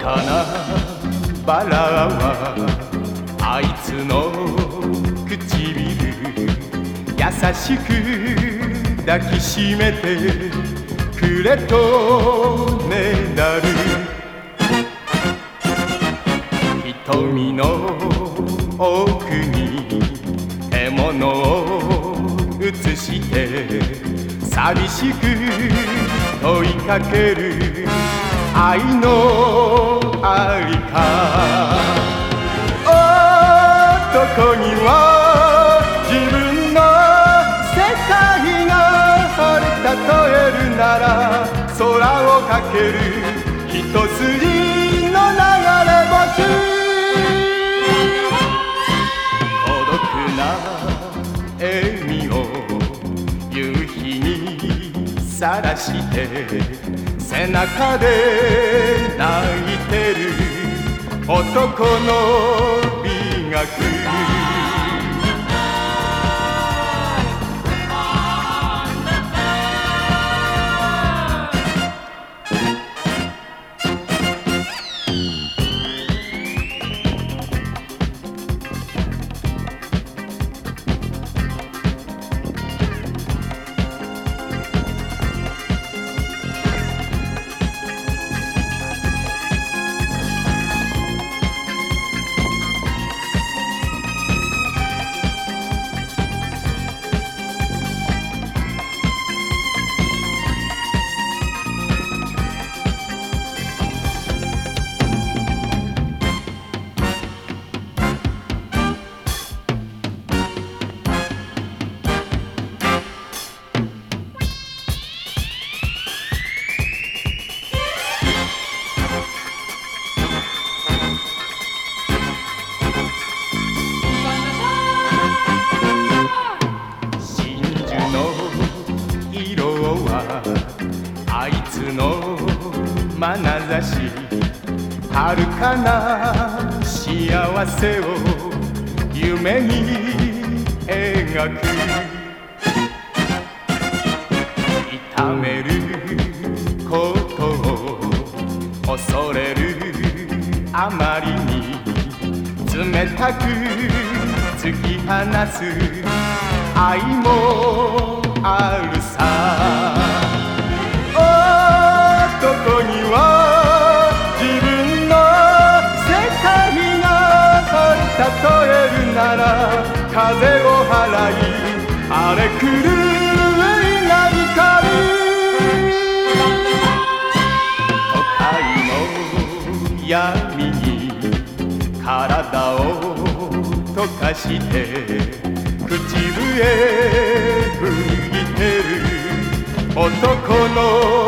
かな。バラはあいつの唇優しく抱きしめてくれとねだる。瞳の奥に獲物を映して寂しく問いかける。愛のありか。男には自分の世界がある例えるなら空をかける一筋の流れ星。孤独な笑みを夕日にさらして。背中で泣いてる男の美学あいつの眼差し遥かな幸せを夢に描く痛める。ことを恐れる。あまりに冷たく突き放す愛もある。さえるなら風を払い荒れ狂う稲光都会の闇に体を溶かして口笛吹いてる男の